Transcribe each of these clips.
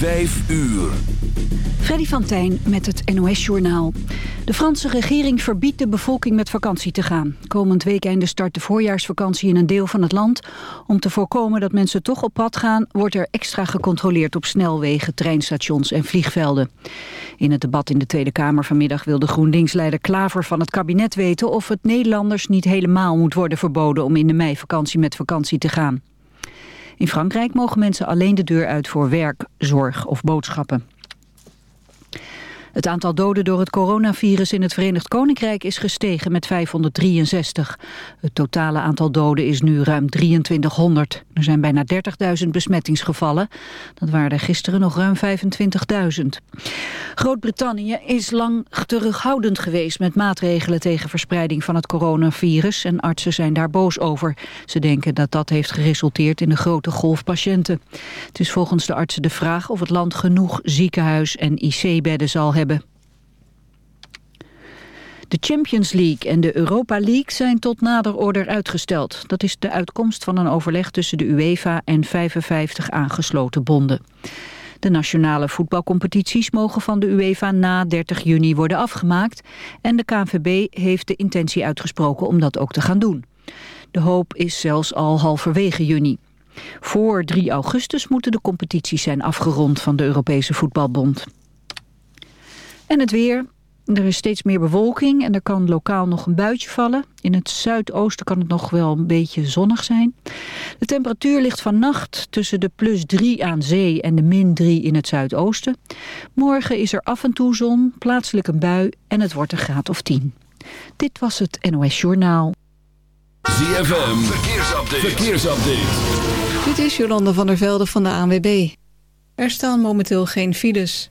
Vijf uur. Freddy van Tijn met het NOS-journaal. De Franse regering verbiedt de bevolking met vakantie te gaan. Komend weekende start de voorjaarsvakantie in een deel van het land. Om te voorkomen dat mensen toch op pad gaan... wordt er extra gecontroleerd op snelwegen, treinstations en vliegvelden. In het debat in de Tweede Kamer vanmiddag wil de GroenLinks-leider Klaver van het kabinet weten... of het Nederlanders niet helemaal moet worden verboden om in de meivakantie met vakantie te gaan. In Frankrijk mogen mensen alleen de deur uit voor werk, zorg of boodschappen. Het aantal doden door het coronavirus in het Verenigd Koninkrijk is gestegen met 563. Het totale aantal doden is nu ruim 2300. Er zijn bijna 30.000 besmettingsgevallen. Dat waren er gisteren nog ruim 25.000. Groot-Brittannië is lang terughoudend geweest met maatregelen tegen verspreiding van het coronavirus. En artsen zijn daar boos over. Ze denken dat dat heeft geresulteerd in een grote golf patiënten. Het is volgens de artsen de vraag of het land genoeg ziekenhuis- en IC-bedden zal hebben De Champions League en de Europa League zijn tot nader order uitgesteld. Dat is de uitkomst van een overleg tussen de UEFA en 55 aangesloten bonden. De nationale voetbalcompetities mogen van de UEFA na 30 juni worden afgemaakt... en de KNVB heeft de intentie uitgesproken om dat ook te gaan doen. De hoop is zelfs al halverwege juni. Voor 3 augustus moeten de competities zijn afgerond van de Europese Voetbalbond. En het weer. Er is steeds meer bewolking en er kan lokaal nog een buitje vallen. In het zuidoosten kan het nog wel een beetje zonnig zijn. De temperatuur ligt vannacht tussen de plus 3 aan zee en de min 3 in het zuidoosten. Morgen is er af en toe zon, plaatselijk een bui en het wordt een graad of 10. Dit was het NOS Journaal. ZFM, verkeersupdate. verkeersupdate. Dit is Jolanda van der Velde van de ANWB. Er staan momenteel geen files.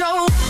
show.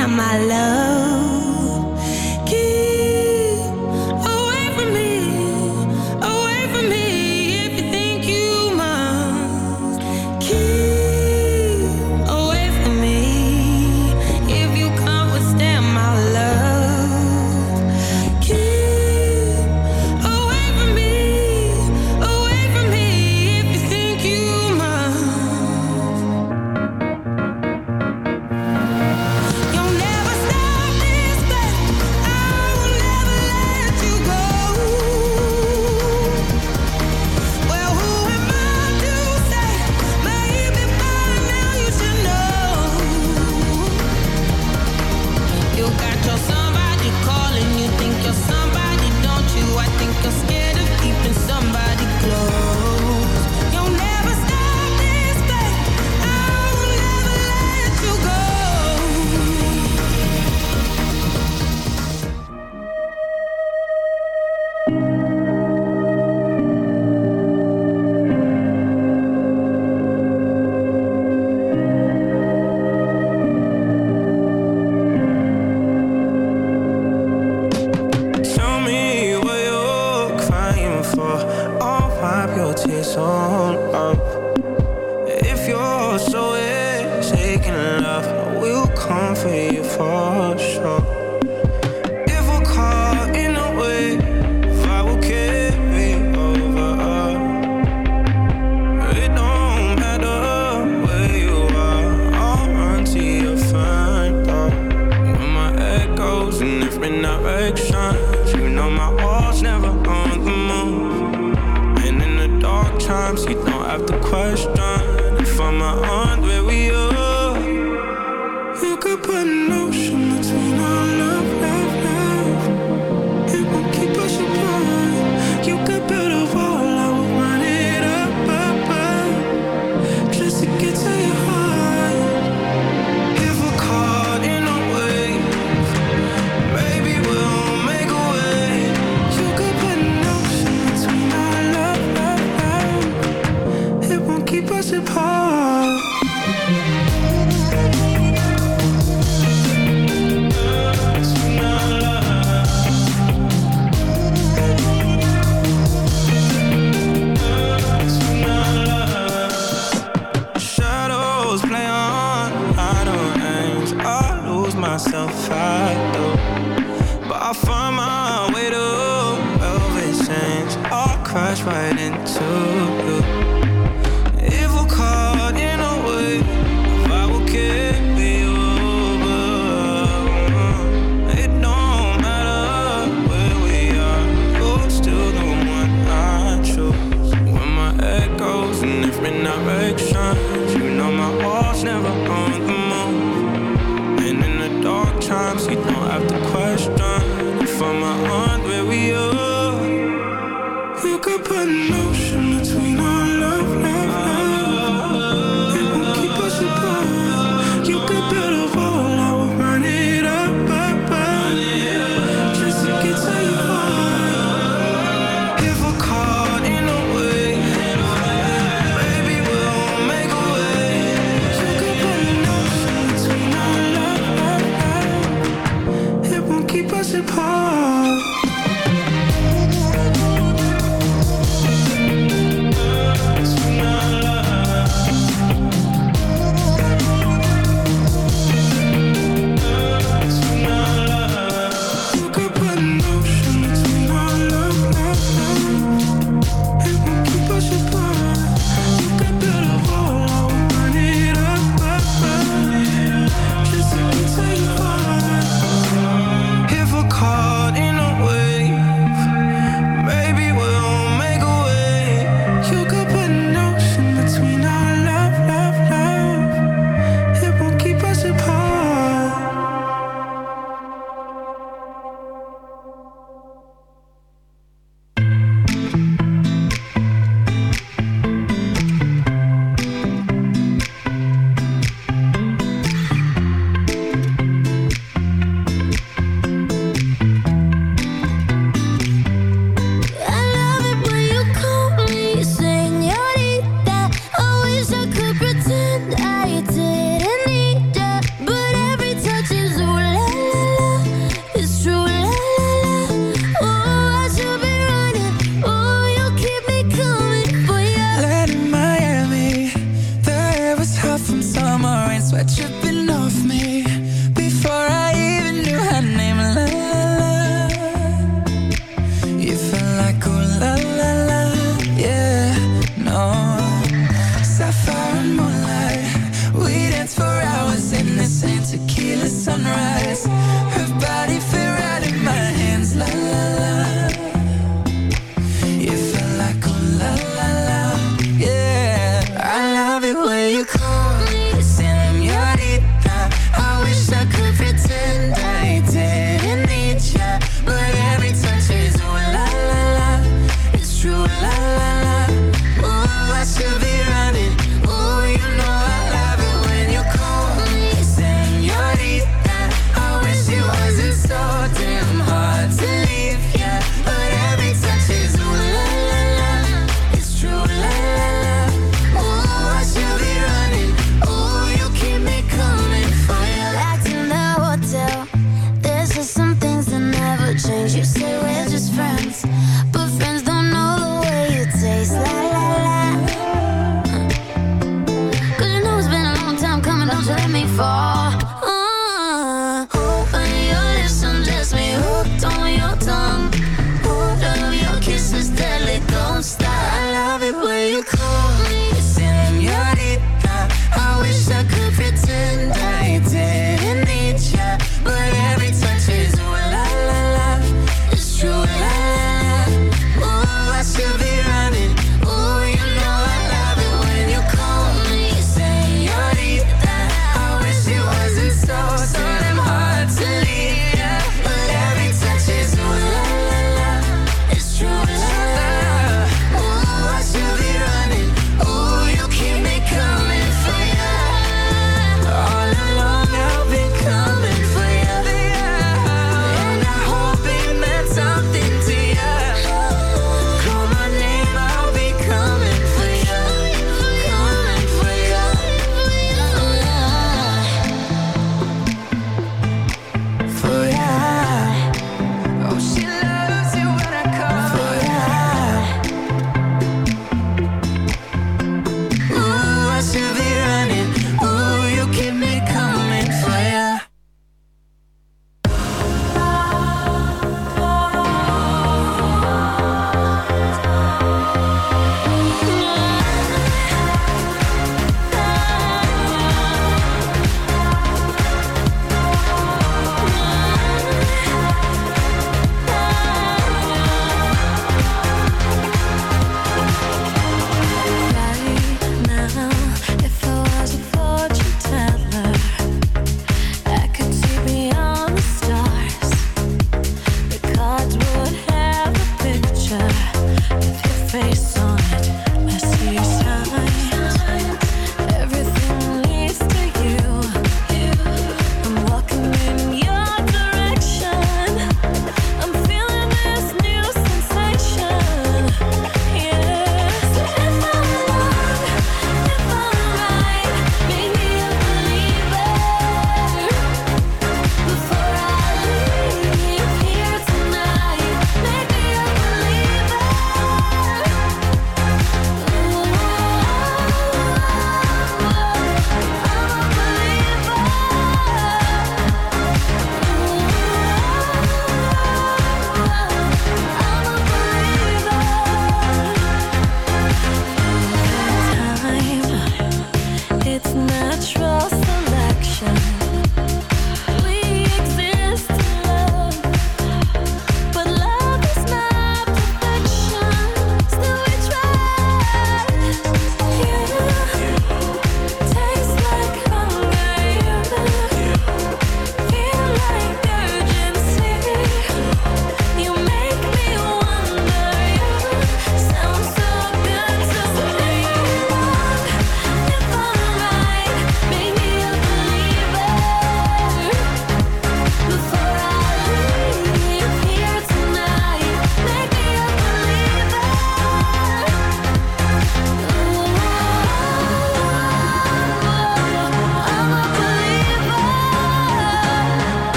am, my love.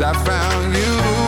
I found you.